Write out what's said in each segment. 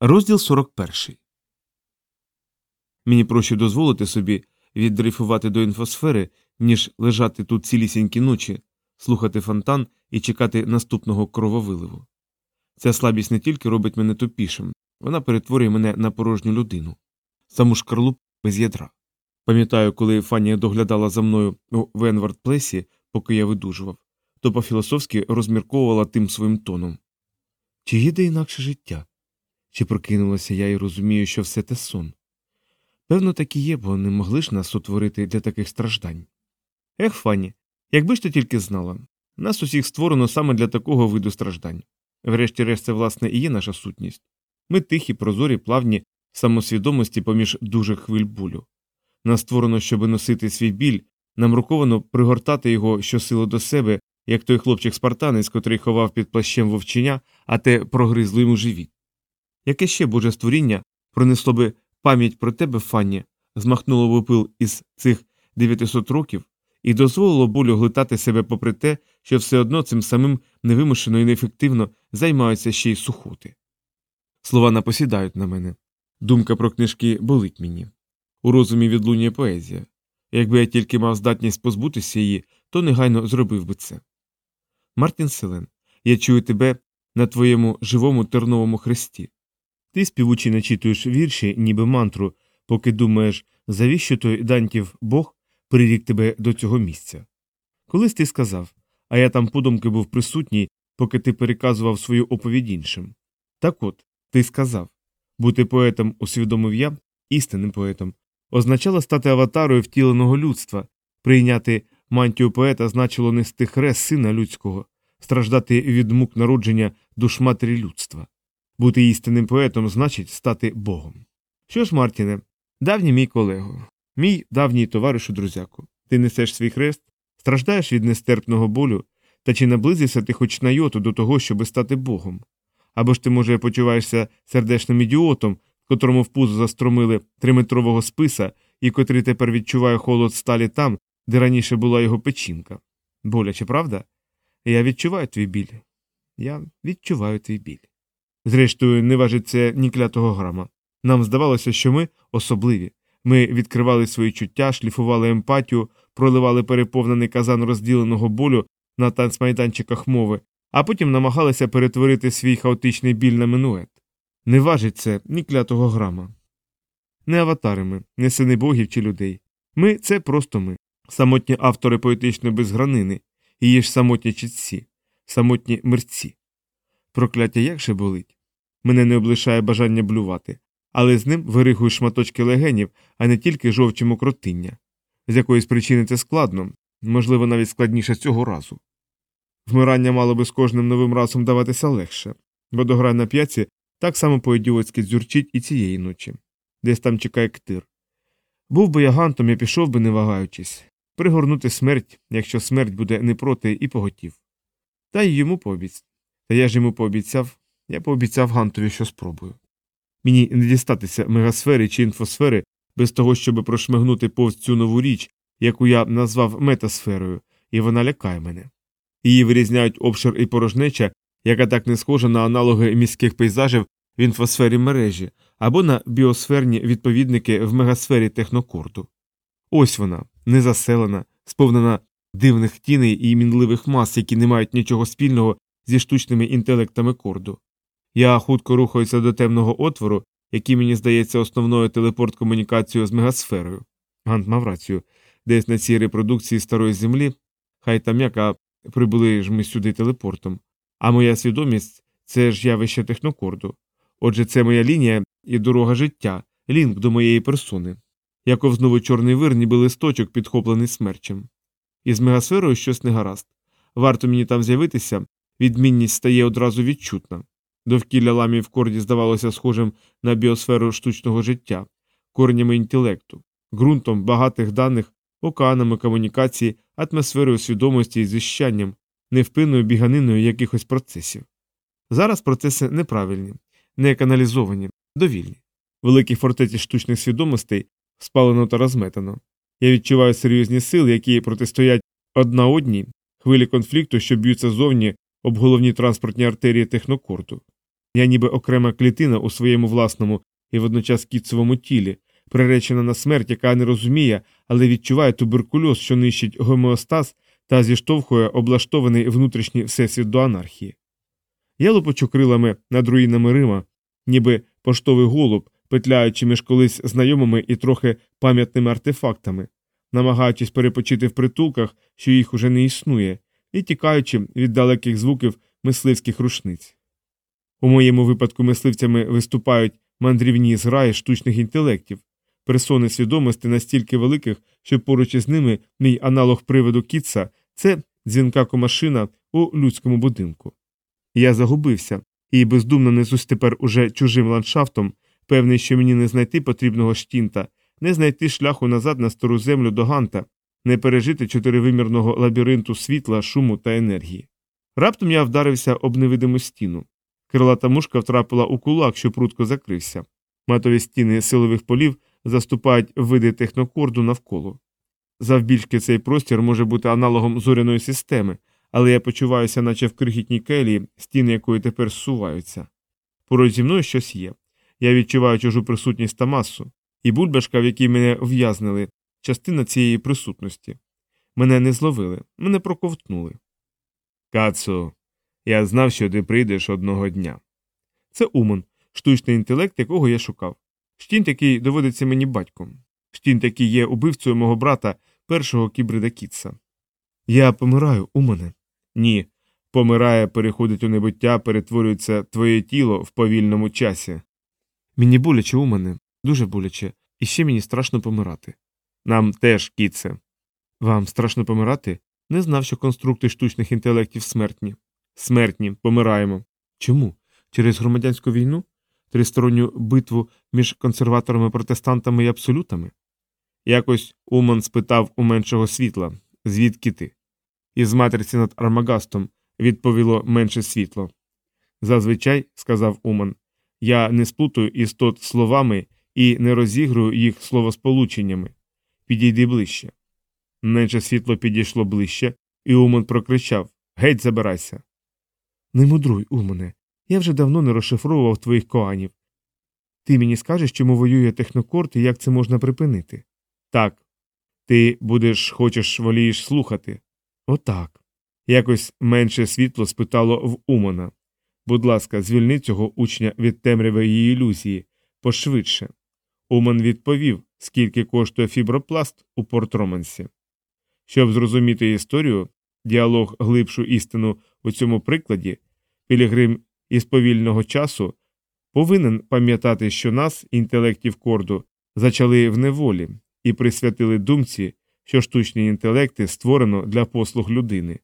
Розділ 41. Мені проще дозволити собі віддрейфувати до інфосфери, ніж лежати тут цілісінькі ночі, слухати фонтан і чекати наступного крововиливу. Ця слабість не тільки робить мене тупішим, вона перетворює мене на порожню людину, саму шкарлуп без ядра. Пам'ятаю, коли Фанія доглядала за мною у Венвард Плесі, поки я видужував, то по-філософськи розмірковувала тим своїм тоном. Чи їде інакше життя? Чи прокинулася я і розумію, що все те сон? Певно, так і є, бо не могли ж нас утворити для таких страждань. Ех, Фанні, якби ж ти тільки знала, нас усіх створено саме для такого виду страждань. Врешті-решт, це, власне, і є наша сутність. Ми тихі, прозорі, плавні, самосвідомості поміж дужих хвиль болю. Нас створено, щоб носити свій біль, нам руковано пригортати його щосили до себе, як той хлопчик спартанець, котрий ховав під плащем вовченя, а те прогризло йому живіт. Яке ще боже створіння пронесло би пам'ять про тебе, Фанні, змахнуло би пил із цих 900 років і дозволило болю глитати себе попри те, що все одно цим самим невимушено і неефективно займаються ще й сухоти. Слова напосідають на мене. Думка про книжки болить мені. У розумі відлунює поезія. Якби я тільки мав здатність позбутися її, то негайно зробив би це. Мартін Селен, я чую тебе на твоєму живому терновому хресті. Ти співучи начитуєш вірші, ніби мантру, поки думаєш, завіщо той Дантів Бог прирік тебе до цього місця. Колись ти сказав, а я там подумки був присутній, поки ти переказував свою оповідь іншим. Так от, ти сказав бути поетом, усвідомив я, істинним поетом, означало стати аватарою втіленого людства, прийняти мантію поета значило нести хрест сина людського, страждати від мук народження душ матері людства. Бути істинним поетом значить стати Богом. Що ж, Мартіне, давній мій колего, мій давній товаришу друзяку, ти несеш свій хрест, страждаєш від нестерпного болю, та чи наблизився ти хоч на йоту до того, щоби стати Богом? Або ж ти, може, почуваєшся сердечним ідіотом, котрому в пузо застромили триметрового списа і котрий тепер відчуває холод сталі там, де раніше була його печінка. Боляче, правда? Я відчуваю твій біль. Я відчуваю твій біль. Зрештою, не важить це ні клятого грама. Нам здавалося, що ми особливі. Ми відкривали свої чуття, шліфували емпатію, проливали переповнений казан розділеного болю на танцмайданчиках мови, а потім намагалися перетворити свій хаотичний біль на минует. Не важить це ні клятого грама. Не аватари ми, не сини богів чи людей. Ми це просто ми, самотні автори поетичної безгранини, її ж самотні чітці, самотні мерці. Прокляття як же болить? Мене не облишає бажання блювати, але з ним виригую шматочки легенів, а не тільки жовчі мокротиння. З якоїсь причини це складно, можливо, навіть складніше цього разу. Вмирання мало би з кожним новим разом даватися легше, бо дограй на п'яці так само по ідіотськи дзюрчить і цієї ночі. Десь там чекає ктир. Був би я гантом, я пішов би, не вагаючись, пригорнути смерть, якщо смерть буде не проти, і поготів. Та й йому пообіць. Та я ж йому пообіцяв, я пообіцяв Гантові, що спробую. Мені не дістатися мегасфери чи інфосфери без того, щоб прошмигнути повз цю нову річ, яку я назвав метасферою, і вона лякає мене. Її вирізняють обшир і порожнеча, яка так не схожа на аналоги міських пейзажів в інфосфері мережі або на біосферні відповідники в мегасфері технокорту. Ось вона, незаселена, сповнена дивних тіней і мінливих мас, які не мають нічого спільного зі штучними інтелектами корду. Я хутко рухаюся до темного отвору, який мені здається основною телепорт комунікацією з мегасферою. Гант мав рацію, десь на цій репродукції старої землі, хай там яка прибули ж ми сюди телепортом, а моя свідомість це ж явище технокорду. Отже, це моя лінія і дорога життя, лінк до моєї персони. Яков знову чорний вир, ніби листочок, підхоплений смерчем. Із мегасферою щось не гаразд. Варто мені там з'явитися, відмінність стає одразу відчутна. Довкілля ламі в корді здавалося схожим на біосферу штучного життя, коренями інтелекту, ґрунтом багатих даних, океанами комунікації, атмосферою свідомості і зіщанням, невпинною біганиною якихось процесів. Зараз процеси неправильні, не каналізовані, довільні. Великі фортеці штучних свідомостей спалено та розметано. Я відчуваю серйозні сили, які протистоять одна одній, хвилі конфлікту, що б'ються зовні об головні транспортні артерії технокорту. Я ніби окрема клітина у своєму власному і водночас кіцевому тілі, приречена на смерть, яка не розуміє, але відчуває туберкульоз, що нищить гомеостаз та зіштовхує облаштований внутрішній всесвіт до анархії. Я лопочу крилами над руїнами Рима, ніби поштовий голуб, петляючи між колись знайомими і трохи пам'ятними артефактами, намагаючись перепочити в притулках, що їх уже не існує, і тікаючи від далеких звуків мисливських рушниць. У моєму випадку мисливцями виступають мандрівні зграї штучних інтелектів, персони свідомості настільки великих, що поруч із ними мій аналог приводу Кітса це дзвінка комашина у людському будинку. Я загубився і бездумно несусь тепер уже чужим ландшафтом, певний, що мені не знайти потрібного штінта, не знайти шляху назад на стару землю до Ганта, не пережити чотиривимірного лабіринту світла, шуму та енергії. Раптом я вдарився об невидиму стіну. Крилата мушка втрапила у кулак, що прутко закрився. Матові стіни силових полів заступають види технокорду навколо. Завбільшки цей простір може бути аналогом зоряної системи, але я почуваюся, наче в крихітній келії, стіни якої тепер зсуваються. Поруч зі мною щось є. Я відчуваю чужу присутність та масу, і бульбашка, в якій мене в'язнили, частина цієї присутності. Мене не зловили, мене проковтнули. Кацу, я знав, що ти прийдеш одного дня. Це Умон, штучний інтелект, якого я шукав. Штінт, який доводиться мені батьком. Штінт, який є убивцею мого брата, першого кібрида Кітса. Я помираю, Умоне. Ні. Помирає, переходить у небуття, перетворюється твоє тіло в повільному часі. Мені боляче, Умоне, дуже боляче, і ще мені страшно помирати. Нам теж, Кітсе. Вам страшно помирати? Не знав, що конструкти штучних інтелектів смертні. Смертні, помираємо. Чому? Через громадянську війну? Тристоронню битву між консерваторами, протестантами і абсолютами? Якось Уман спитав у меншого світла звідки ти? Із матриці над Армагастом відповіло менше світло. Зазвичай, сказав Уман, я не сплутаю істот словами і не розігрую їх словосполученнями. Підійди ближче. Менше світло підійшло ближче, і Уман прокричав Геть, забирайся. Не мудруй, Умане. Я вже давно не розшифровував твоїх коанів. Ти мені скажеш, чому воює технокорт і як це можна припинити? Так. Ти будеш, хочеш, волієш слухати. Отак. Якось менше світло спитало в Умана. Будь ласка, звільни цього учня від темряви її ілюзії пошвидше. Уман відповів, скільки коштує фібропласт у Порт-Романсі. Щоб зрозуміти історію, діалог глибшу істину у цьому прикладі, Пілігрим із повільного часу повинен пам'ятати, що нас, інтелектів корду, зачали в неволі і присвятили думці, що штучні інтелекти створено для послуг людини.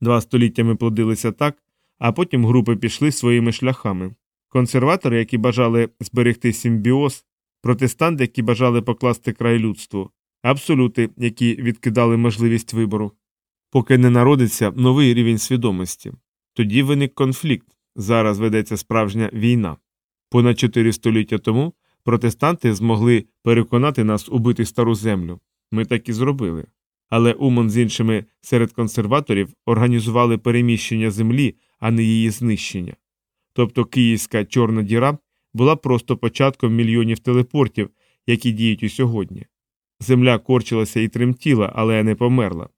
Два століття ми плодилися так, а потім групи пішли своїми шляхами. Консерватори, які бажали зберегти симбіоз, протестанти, які бажали покласти край людству, абсолюти, які відкидали можливість вибору. Поки не народиться новий рівень свідомості. Тоді виник конфлікт. Зараз ведеться справжня війна. Понад чотири століття тому протестанти змогли переконати нас убити стару землю. Ми так і зробили. Але Умон з іншими серед консерваторів організували переміщення землі, а не її знищення. Тобто Київська Чорна діра була просто початком мільйонів телепортів, які діють і сьогодні. Земля корчилася і тремтіла, але не померла.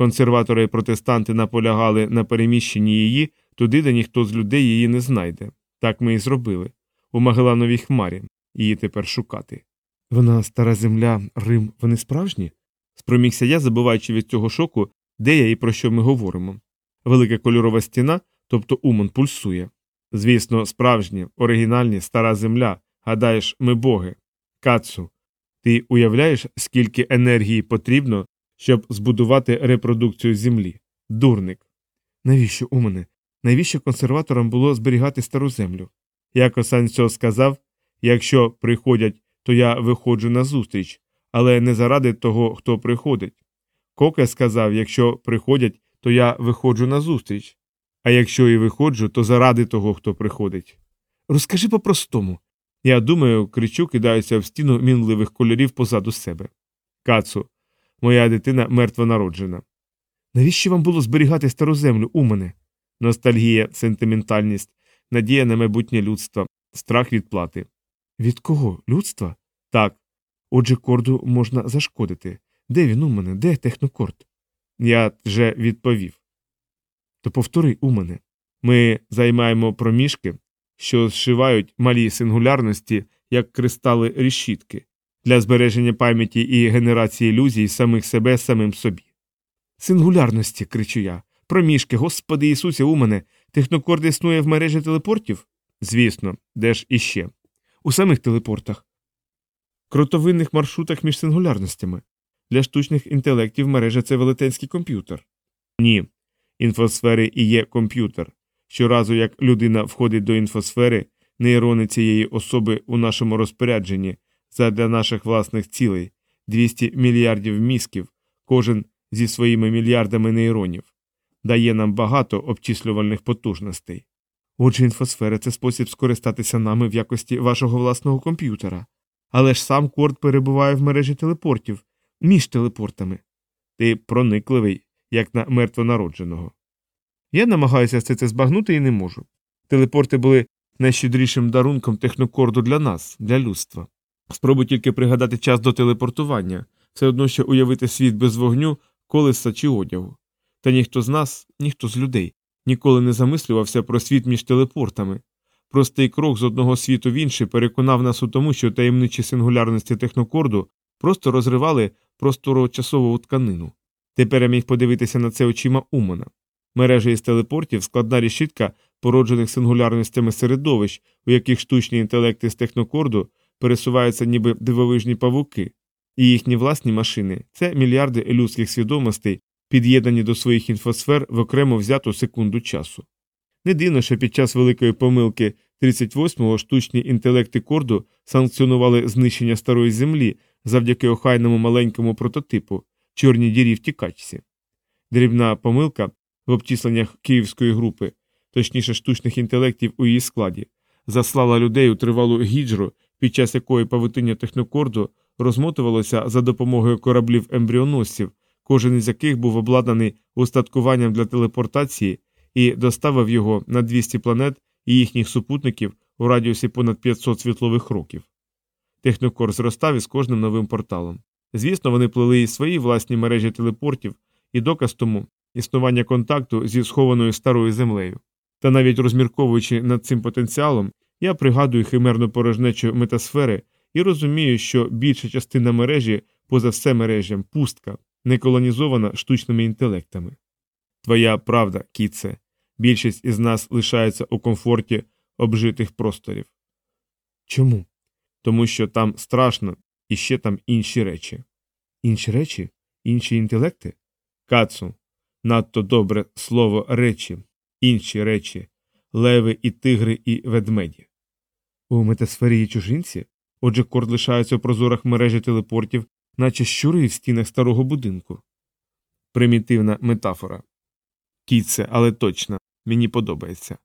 Консерватори і протестанти наполягали на переміщенні її туди, де ніхто з людей її не знайде. Так ми і зробили. У Магелановій хмарі її тепер шукати. Вона стара земля, Рим, вони справжні? спромігся я, забуваючи від цього шоку, де я і про що ми говоримо. Велика кольорова стіна, тобто Умон, пульсує. Звісно, справжні, оригінальні, стара земля. Гадаєш, ми боги. Кацу, ти уявляєш, скільки енергії потрібно, щоб збудувати репродукцію землі? Дурник. Навіщо у мене? Навіщо консерваторам було зберігати стару землю? Як Осанцьо сказав якщо приходять, то я виходжу на зустріч, але не заради того, хто приходить. Коке сказав якщо приходять, то я виходжу на зустріч, а якщо і виходжу, то заради того, хто приходить. Розкажи по-простому. Я думаю, кричу, кидаюся в стіну мінливих кольорів позаду себе. Кацу, моя дитина мертво народжена. Навіщо вам було зберігати стару землю у мене? Ностальгія, сентиментальність. надія на майбутнє людства, страх від плати. Від кого? Людства? Так. Отже, корду можна зашкодити. Де він у мене? Де технокорд? Я вже відповів. То повтори у мене. Ми займаємо проміжки, що зшивають малі сингулярності, як кристали рішітки, для збереження пам'яті і генерації ілюзій самих себе самим собі. Сингулярності, кричу я. Проміжки, Господи Ісусе, у мене. Технокорд існує в мережі телепортів? Звісно, де ж іще? У самих телепортах. Кротовинних маршрутах між сингулярностями. Для штучних інтелектів мережа це велетенський комп'ютер. Ні. Інфосфери і є комп'ютер. Щоразу, як людина входить до інфосфери, нейрони цієї особи у нашому розпорядженні задля наших власних цілей 200 мільярдів мізків, кожен зі своїми мільярдами нейронів, дає нам багато обчислювальних потужностей. Отже, інфосфера це спосіб скористатися нами в якості вашого власного комп'ютера. Але ж сам корд перебуває в мережі телепортів, між телепортами. Ти проникливий, як на мертвонародженого. Я намагаюся все це збагнути і не можу. Телепорти були найщедрішим дарунком технокорду для нас, для людства. Спробуй тільки пригадати час до телепортування, все одно що уявити світ без вогню, колеса чи одягу. Та ніхто з нас, ніхто з людей, ніколи не замислювався про світ між телепортами. Простий крок з одного світу в інший переконав нас у тому, що таємничі сингулярності технокорду просто розривали просторочасову тканину. Тепер я міг подивитися на це очима Умана. Мережа із телепортів складна рішітка породжених сингулярностями середовищ, у яких штучні інтелекти з технокорду пересуваються ніби дивовижні павуки, і їхні власні машини це мільярди людських свідомостей, під'єднані до своїх інфосфер в окремо взяту секунду часу. Не дивно, що під час великої помилки 38-го штучні інтелекти корду санкціонували знищення старої землі завдяки охайному маленькому прототипу чорній дірі втікачці. Дрібна помилка в обчисленнях київської групи, точніше штучних інтелектів у її складі, заслала людей у тривалу гіджру, під час якої павутиння технокорду розмотувалося за допомогою кораблів ембріоносців, кожен із яких був обладнаний устаткуванням для телепортації і доставив його на 200 планет і їхніх супутників у радіусі понад 500 світлових років. Технокор зростав із кожним новим порталом. Звісно, вони плели і свої власні мережі телепортів, і доказ тому існування контакту зі схованою старою землею. Та навіть розмірковуючи над цим потенціалом, я пригадую химерну порожнечу метасфери і розумію, що більша частина мережі, поза все мережям, пустка, не колонізована штучними інтелектами. Твоя правда, кіце, більшість із нас лишається у комфорті обжитих просторів. Чому? Тому що там страшно і ще там інші речі. Інші речі? Інші інтелекти? Кацу, надто добре слово речі, інші речі, леви і тигри і ведмеді. У метасфері є чужинці? Отже, корд лишається у прозорах мережі телепортів, наче щури в стінах старого будинку. Примітивна метафора. Кіце, але точно, мені подобається.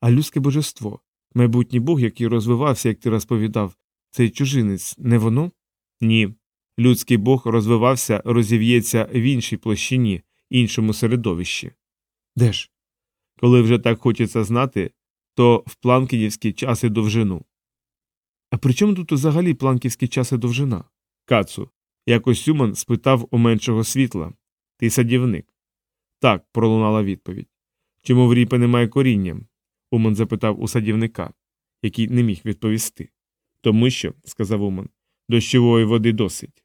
А людське божество, майбутній бог, який розвивався, як ти розповідав, цей чужинець, не воно? Ні. Людський бог розвивався, розів'ється в іншій площині, іншому середовищі. Де ж? Коли вже так хочеться знати, то в планківський час і довжину. А при чому тут взагалі планківський час і довжина? Кацу. Якось Сюман спитав у меншого світла. Ти садівник. Так, пролунала відповідь. Чому в ріпи немає коріння? Уман запитав у садівника, який не міг відповісти. Тому що, сказав Уман, дощової води досить.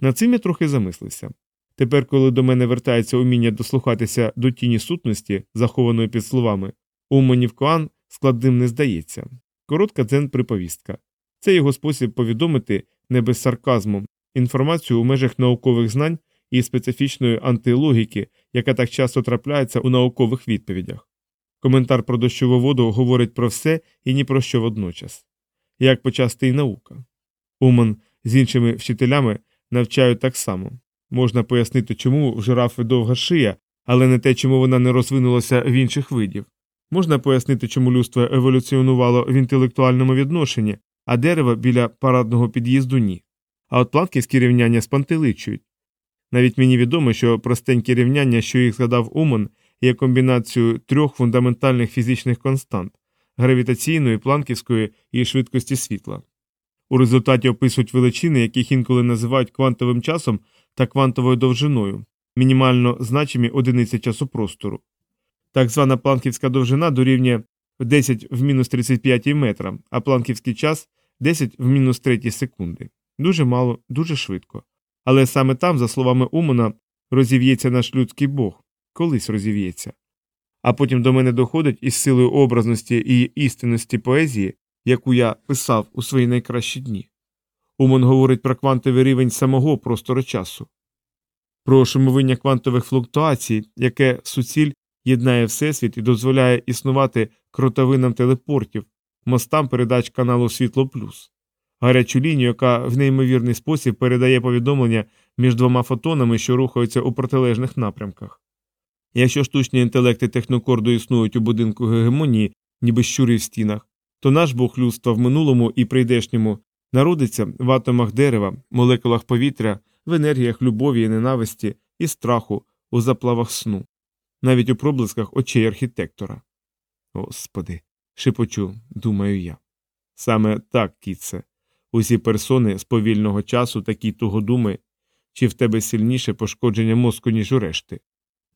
Над цим я трохи замислився. Тепер, коли до мене вертається уміння дослухатися до тіні сутності, захованої під словами, Уманів Коан складним не здається. Коротка дзен приповістка. Це його спосіб повідомити не без сарказму інформацію у межах наукових знань і специфічної антилогіки, яка так часто трапляється у наукових відповідях. Коментар про дощову воду говорить про все і ні про що водночас. Як почасти й наука. Уман з іншими вчителями навчають так само. Можна пояснити, чому в жирафи довга шия, але не те, чому вона не розвинулася в інших видів. Можна пояснити, чому людство еволюціонувало в інтелектуальному відношенні, а дерева біля парадного під'їзду ні. А от планківські рівняння спантеличують. Навіть мені відомо, що простенькі рівняння, що їх згадав Уман, є комбінацією трьох фундаментальних фізичних констант гравітаційної, планківської і швидкості світла. У результаті описують величини, яких інколи називають квантовим часом та квантовою довжиною, мінімально значимі одиниці часу простору. Так звана планківська довжина дорівнює 10 в мінус 35 метра, а планківський час 10 в мінус 3 секунди. Дуже мало, дуже швидко. Але саме там, за словами Умана, розів'ється наш людський Бог, колись розів'ється. А потім до мене доходить із силою образності і істинності поезії, яку я писав у свої найкращі дні. Уман говорить про квантовий рівень самого простору часу, про шумовиння квантових флуктуацій, яке суціль єднає Всесвіт і дозволяє існувати кротовинам телепортів, мостам передач каналу Світло Плюс, гарячу лінію, яка в неймовірний спосіб передає повідомлення між двома фотонами, що рухаються у протилежних напрямках. Якщо штучні інтелекти технокорду існують у будинку гегемонії, ніби щури в стінах, то наш бог людства в минулому і прийдешньому народиться в атомах дерева, молекулах повітря, в енергіях любові і ненависті і страху, у заплавах сну, навіть у проблисках очей архітектора. Господи, шепочу, думаю я. Саме так, кітце. Усі персони з повільного часу такі тугодуми, чи в тебе сильніше пошкодження мозку, ніж у решти.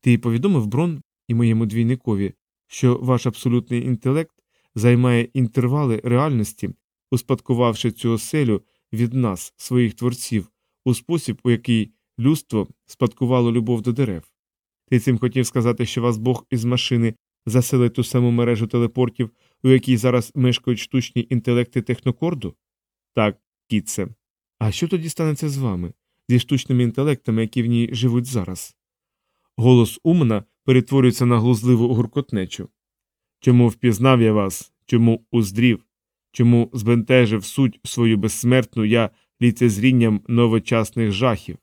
Ти повідомив Брон і моєму двійникові, що ваш абсолютний інтелект займає інтервали реальності, успадкувавши цю оселю від нас, своїх творців, у спосіб, у який людство спадкувало любов до дерев. Ти цим хотів сказати, що вас Бог із машини заселить ту саму мережу телепортів, у якій зараз мешкають штучні інтелекти технокорду? Так, кітце. А що тоді станеться з вами, зі штучними інтелектами, які в ній живуть зараз? Голос Умна перетворюється на глузливу гуркотнечу. Чому впізнав я вас, чому уздрів, чому збентежив суть свою безсмертну я ліцезрінням новочасних жахів?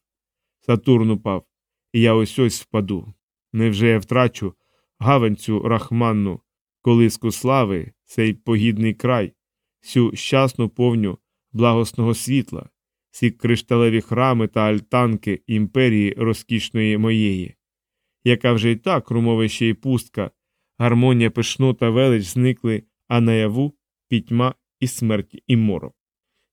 Сатурн упав, і я ось ось впаду. Невже я втрачу гавань цю рахманну, колиску слави, цей погідний край, всю щасну повню благосного світла, всі кришталеві храми та альтанки імперії розкішної моєї, яка вже й так румовище і пустка, гармонія пишнота велич зникли, а наяву пітьма і смерть і морок.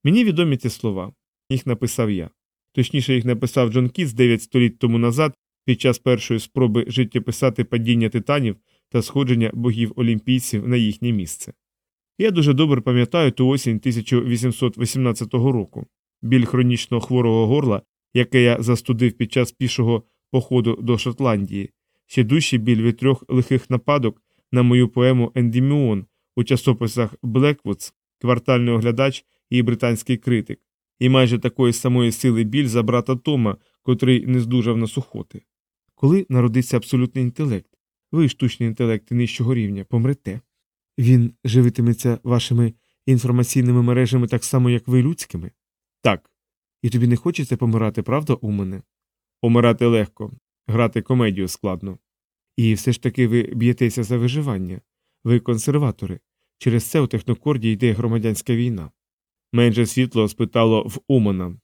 Мені відомі ці слова, їх написав я. Точніше, їх написав Джон Кітс 9 століть тому назад під час першої спроби життєписати падіння титанів та сходження богів олімпійців на їхнє місце. Я дуже добре пам'ятаю ту осінь 1818 року, біль хронічно хворого горла, яке я застудив під час пішого походу до Шотландії, ще дужчий біль від трьох лихих нападок на мою поему Ендіміон у часописах Блеквудс, квартальний оглядач і британський критик, і майже такої самої сили біль за брата Тома, котрий не здужав на сухоти. Коли народиться абсолютний інтелект, ви, штучні інтелекти нижчого рівня, помрете. Він живитиметься вашими інформаційними мережами так само, як ви людськими? Так. І тобі не хочеться помирати, правда, у мене? Помирати легко, грати комедію складно. І все ж таки ви б'єтеся за виживання. Ви консерватори. Через це у технокорді йде громадянська війна. Менше світло спитало в Умана, в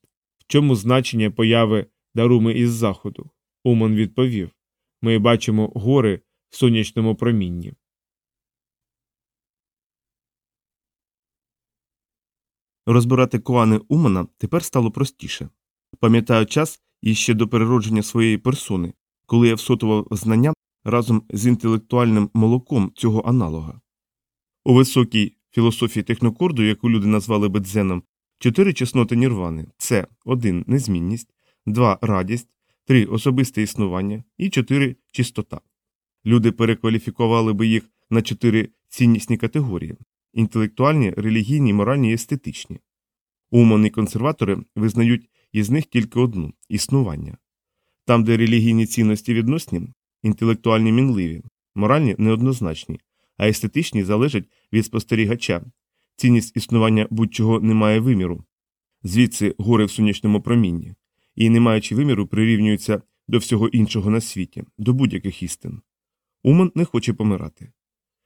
чому значення появи даруми із заходу. Уман відповів Ми бачимо гори в сонячному промінні. Розбирати коани Умана тепер стало простіше. Пам'ятаю час іще до переродження своєї персони, коли я всотував знання разом з інтелектуальним молоком цього аналога. У високій філософії технокорду, яку люди назвали бедзеном, чотири чесноти нірвани це 1. незмінність, 2. радість, 3. особисте існування і 4. чистота. Люди перекваліфікували би їх на чотири ціннісні категорії інтелектуальні, релігійні, моральні і естетичні. Умані консерватори визнають із них тільки одну існування. Там, де релігійні цінності відносні, інтелектуальні мінливі, моральні неоднозначні, а естетичні залежать від спостерігача. Цінність існування будь-чого не має виміру, звідси гори в сонячному промінні, і, не маючи виміру, прирівнюються до всього іншого на світі, до будь-яких істин. Уман не хоче помирати.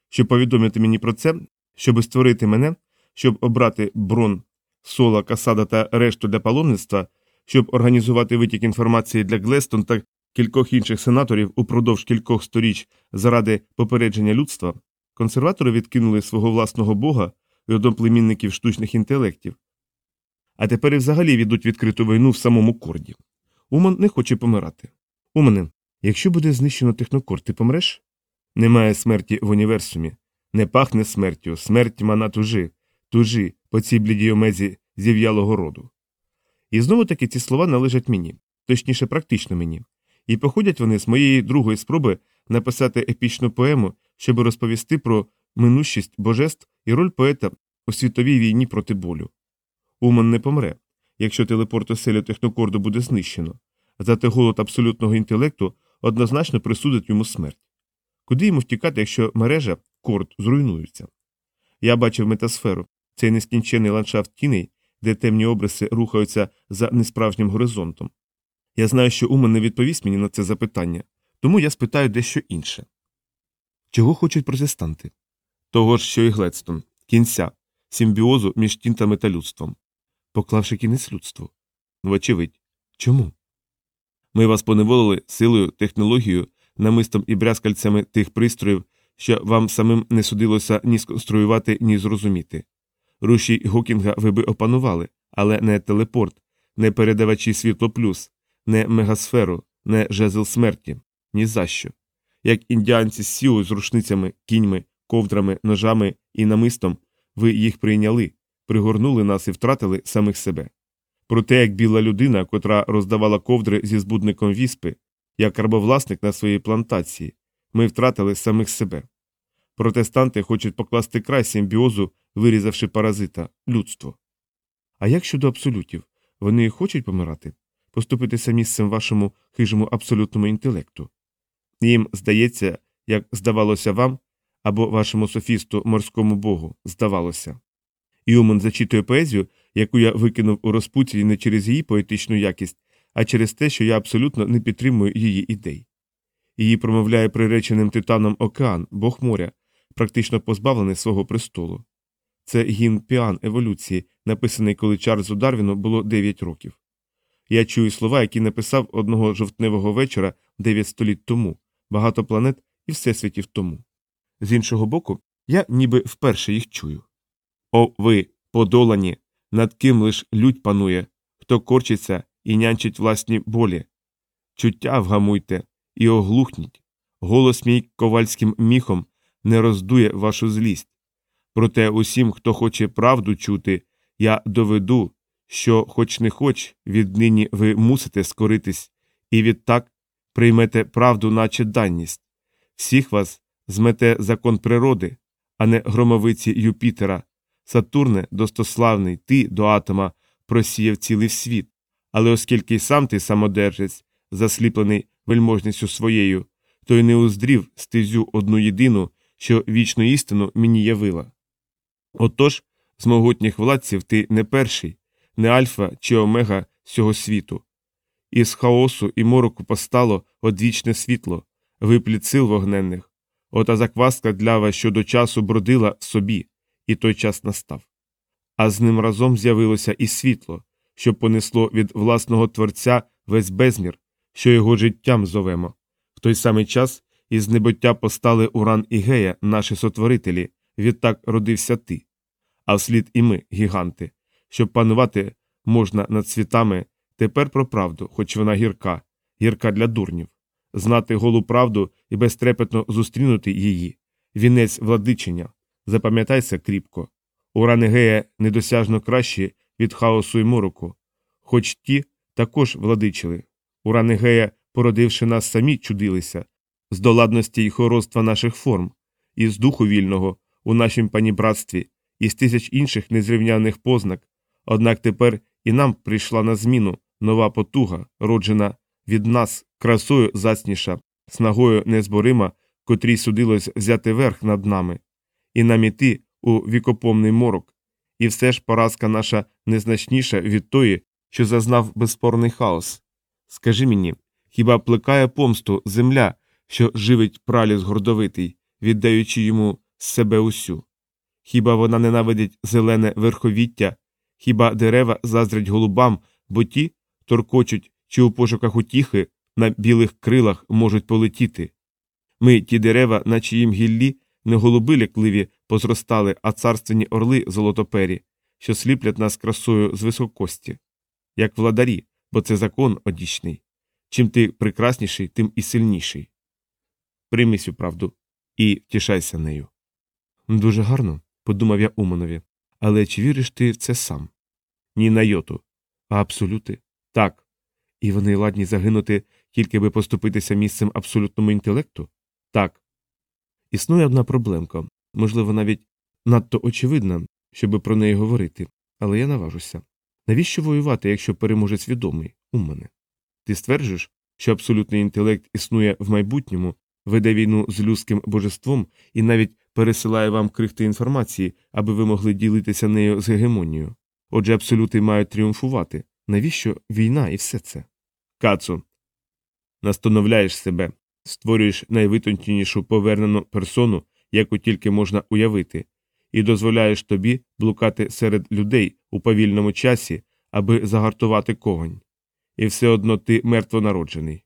Щоб повідомити мені про це, щоб створити мене, щоб обрати брон, сола, касада та решту для паломництва, щоб організувати витік інформації для Глестон та кількох інших сенаторів упродовж кількох сторіч заради попередження людства, консерватори відкинули свого власного бога і одноплемінників штучних інтелектів, а тепер і взагалі відуть відкриту війну в самому корді. Уман не хоче помирати. Умане, якщо буде знищено технокор, ти помреш? Немає смерті в універсумі. Не пахне смертю, смерть мана тужи, тужи по цій блідій омезі зів'ялого роду. І знову таки ці слова належать мені, точніше, практично мені, і походять вони з моєї другої спроби написати епічну поему, щоб розповісти про минущість божеств і роль поета у світовій війні проти болю. Уман не помре, якщо телепорт оселю технокорду буде знищено, зате голод абсолютного інтелекту однозначно присудить йому смерть. Куди йому втікати, якщо мережа корд зруйнується? Я бачив метасферу, цей нескінчений ландшафт тіней, де темні обриси рухаються за несправжнім горизонтом. Я знаю, що Уман не відповість мені на це запитання, тому я спитаю дещо інше. Чого хочуть протестанти? Того ж, що і Гледстон, кінця, симбіозу між тінтами та людством. Поклавши кінець людству. Вочевидь. Чому? Ми вас поневолили силою, технологією, намистом і брязкальцями тих пристроїв, що вам самим не судилося ні сконструювати, ні зрозуміти. Руші Гокінга ви би опанували, але не телепорт, не передавачі світло плюс, не мегасферу, не жезл смерті. Ні за що. Як індіанці з сіу з рушницями, кіньми, ковдрами, ножами і намистом, ви їх прийняли, пригорнули нас і втратили самих себе. Проте, як біла людина, котра роздавала ковдри зі збудником віспи, як рабовласник на своїй плантації, ми втратили самих себе. Протестанти хочуть покласти край симбіозу, вирізавши паразита людство. А як щодо абсолютів, вони хочуть помирати, поступитися місцем вашому хижому абсолютному інтелекту? Їм здається, як здавалося вам або вашому софісту морському богу, здавалося. Юмон зачитує поезію, яку я викинув у розпуті не через її поетичну якість, а через те, що я абсолютно не підтримую її ідей. Її промовляє приреченим титаном океан, бог моря, практично позбавлений свого престолу. Це гімн піан еволюції, написаний, коли Чарльзу Дарвіну було 9 років. Я чую слова, які написав одного жовтневого вечора 9 століть тому, багато планет і всесвітів тому. З іншого боку, я ніби вперше їх чую. О, ви, подолані, над ким лиш лють панує, хто корчиться і нянчить власні болі. Чуття вгамуйте і оглухніть. Голос мій ковальським міхом не роздує вашу злість. Проте усім, хто хоче правду чути, я доведу, що, хоч не хоч, віднині ви мусите скоритись, і відтак приймете правду, наче данність. Всіх вас змете закон природи, а не громовиці Юпітера. Сатурне, достославний, ти до атома просіяв цілий світ, але оскільки й сам ти самодержець, засліплений вельможністю своєю, то й не уздрів стезю одну єдину, що вічну істину мені явила. Отож, з могутніх владців ти не перший, не альфа чи омега цього світу. Із хаосу і мороку постало одвічне світло, випліт сил вогненних, ота закваска длява, що до часу бродила собі, і той час настав. А з ним разом з'явилося і світло, що понесло від власного творця весь безмір, що його життям зовемо. В той самий час із небуття постали Уран і Гея, наші сотворителі, відтак родився ти. А вслід і ми, гіганти, щоб панувати можна над світами, тепер про правду, хоч вона гірка, гірка для дурнів, знати голу правду і безтрепетно зустрінути її, вінець владичення. Запам'ятайся кріпко. Урани Гея недосяжно кращі від хаосу і мороку, хоч ті також владичили. Урани Гея, породивши нас самі, чудилися, з доладності й хородства наших форм, і з духу вільного у нашім панібратстві, і з тисяч інших незрівняних познак, однак тепер і нам прийшла на зміну нова потуга, роджена від нас красою зацніша, снагою незборима, котрій судилось взяти верх над нами, і нам іти у вікопомний морок, і все ж поразка наша незначніша від тої, що зазнав безспорний хаос. Скажи мені, хіба плекає помсту земля, що живить праліс гордовитий, віддаючи йому себе усю? Хіба вона ненавидить зелене верховіття, хіба дерева заздрять голубам, бо ті торкочуть чи у пошуках утіхи на білих крилах можуть полетіти? Ми, ті дерева, наче їм гіллі, Не голуби лякливі позростали, а царственні орли золотопері, що сліплять нас красою з високості, як владарі, бо це закон одічний. Чим ти прекрасніший, тим і сильніший. Прийми цю правду і втішайся нею. Дуже гарно, подумав я Уманові, але чи віриш ти в це сам? Ні на йоту. А абсолюти? Так. І вони ладні загинути, тільки би поступитися місцем абсолютному інтелекту? Так. Існує одна проблемка, можливо, навіть надто очевидна, щоби про неї говорити, але я наважуся. Навіщо воювати, якщо переможе свідомий у мене? Ти стверджуєш, що абсолютний інтелект існує в майбутньому, веде війну з людським божеством і навіть пересилає вам крихти інформації, аби ви могли ділитися нею з гегемонією. Отже, абсолюти мають тріумфувати. Навіщо війна і все це? Кацу. Настановляєш себе, створюєш найвитонченішу повернену персону, яку тільки можна уявити, і дозволяєш тобі блукати серед людей у повільному часі, аби загартувати когонь. І все одно ти мертвонароджений.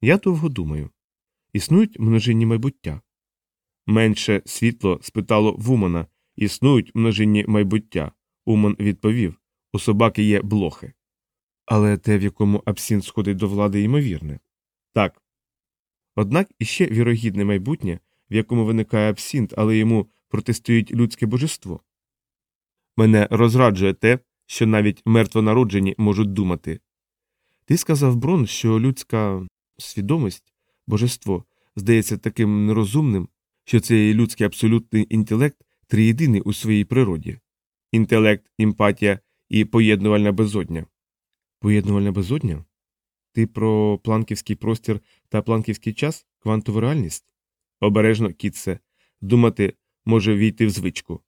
Я довго думаю. Існують множинні майбуття. Менше світло спитало Умана існують множинні майбуття. Уман відповів у собаки є блохи. Але те, в якому абсінт сходить до влади, ймовірне. Так. Однак іще вірогідне майбутнє, в якому виникає абсінт, але йому протистоїть людське божество. Мене розраджує те, що навіть мертвонароджені можуть думати. Ти сказав Брон, що людська свідомість, божество, здається таким нерозумним, що цей людський абсолютний інтелект триєдиний у своїй природі інтелект, емпатія і поєднувальна безодня. Поєднувальна безодня? Ти про планківський простір та планківський час, квантову реальність? Обережно, кітсе, думати може війти в звичку.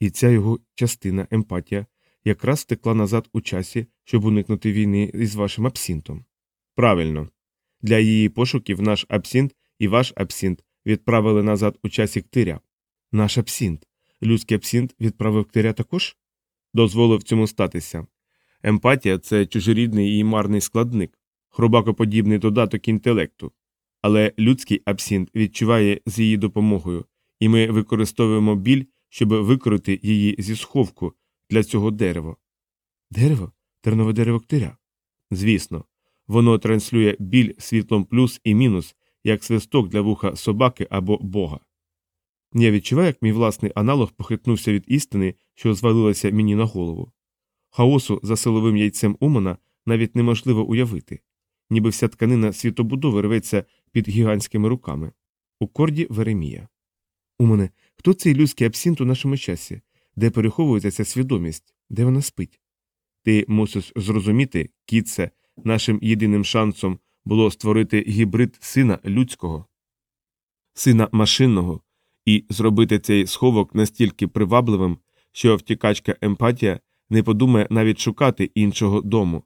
І ця його частина, емпатія, якраз втекла назад у часі, щоб уникнути війни із вашим абсінтом. Правильно. Для її пошуків наш абсінт і ваш абсінт відправили назад у часі ктиря. Наш абсінт. Людський абсінт відправив ктиря також? Дозволив цьому статися. Емпатія це чужорідний і марний складник, хробакоподібний додаток інтелекту. Але людський абсінт відчуває з її допомогою, і ми використовуємо біль, щоб викорити її зі сховку для цього дерева. Дерево? Тернове дерево ктиря? Звісно, воно транслює біль світлом плюс і мінус, як свисток для вуха собаки або бога. Я відчуваю, як мій власний аналог похитнувся від істини, що звалилася мені на голову. Хаосу за силовим яйцем Умана навіть неможливо уявити, ніби вся тканина світобудови рветься під гігантськими руками. У корді Веремія. Умане, хто цей людський абсінт у нашому часі, де переховується ця свідомість, де вона спить? Ти мусиш зрозуміти, кітце, нашим єдиним шансом було створити гібрид сина людського, сина машинного і зробити цей сховок настільки привабливим, що втікачка емпатія не подумає навіть шукати іншого дому.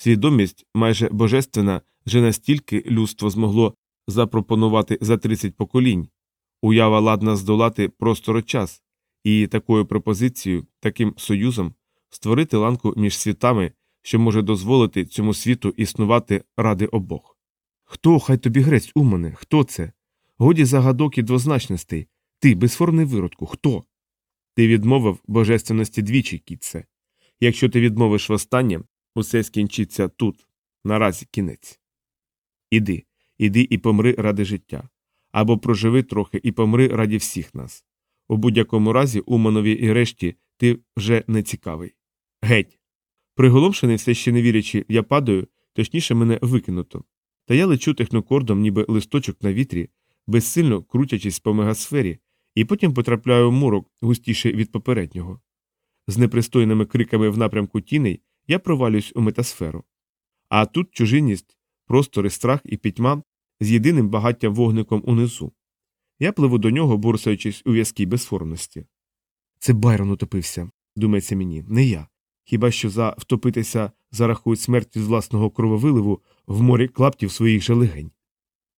Свідомість майже божественна вже настільки людство змогло запропонувати за 30 поколінь, уява ладна здолати просторочас, і такою пропозицією, таким союзом створити ланку між світами, що може дозволити цьому світу існувати ради обох. Хто хай тобі грець у мене? Хто це? Годі загадок і двозначностей. Ти, безформний виродку, хто? Ти відмовив божественності двічі, кітце. Якщо ти відмовиш востаннє, усе скінчиться тут, наразі кінець. Іди, іди і помри ради життя. Або проживи трохи і помри раді всіх нас. У будь-якому разі, Уманові і решті, ти вже не цікавий. Геть. Приголомшений, все ще не вірячи, я падаю, точніше мене викинуто. Та я лечу технокордом, ніби листочок на вітрі, безсильно крутячись по мегасфері, і потім потрапляю в морок густіше від попереднього. З непристойними криками в напрямку тіней я провалююсь у метасферу. А тут чужинність, простори, страх і пітьма з єдиним багаттям вогником унизу. Я пливу до нього, борсаючись у в'язкій безформності. Це Байрон утопився, думається мені, не я. Хіба що за втопитися зарахують смерть з власного крововиливу в морі клаптів своїх же легень.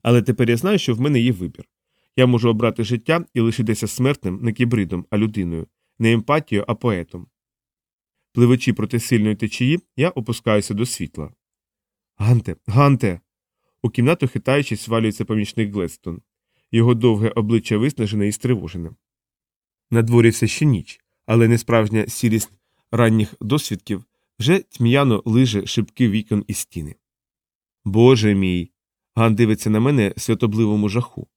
Але тепер я знаю, що в мене є вибір. Я можу обрати життя і лишитися смертним не кібридом, а людиною, не емпатією, а поетом. Пливучи проти сильної течії, я опускаюся до світла. Ганте, Ганте. У кімнату хитаючись, свалюється помічник Гледстон. його довге обличчя виснажене і стривожене. На дворі все ще ніч, але несправжня сірість ранніх досвідків вже тьмяно лиже шибки вікон і стіни. Боже мій. Ган дивиться на мене святобливому жаху.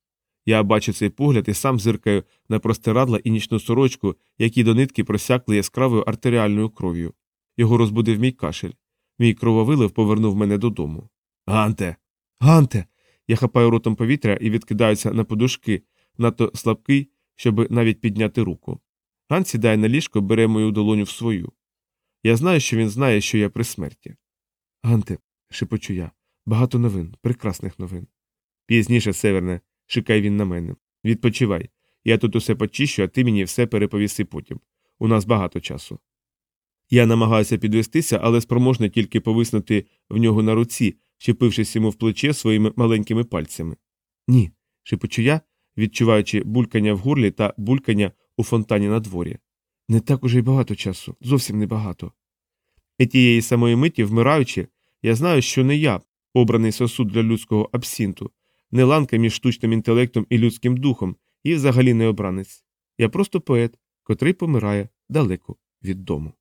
Я бачу цей погляд і сам зиркаю на простирадла і нічну сорочку, які до нитки просякли яскравою артеріальною кров'ю. Його розбудив мій кашель. Мій крововилив повернув мене додому. Ганте. Ганте. Я хапаю ротом повітря і відкидаюся на подушки, надто слабкий, щоб навіть підняти руку. Ган сідає на ліжко, бере мою долоню в свою. Я знаю, що він знає, що я при смерті. Ганте, шепочу я, багато новин, прекрасних новин. Пізніше, северне, шикає він на мене. Відпочивай. Я тут усе почищу, а ти мені все переповіси потім. У нас багато часу. Я намагаюся підвестися, але спроможний тільки повиснути в нього на руці, чепившись йому в плече своїми маленькими пальцями. Ні, шепочу я, відчуваючи булькання в горлі та булькання у фонтані на дворі. Не так уже й багато часу, зовсім небагато. І тієї самої миті, вмираючи, я знаю, що не я, обраний сосуд для людського абсінту, не ланка між штучним інтелектом і людським духом, і взагалі не обранець. Я просто поет, котрий помирає далеко від дому.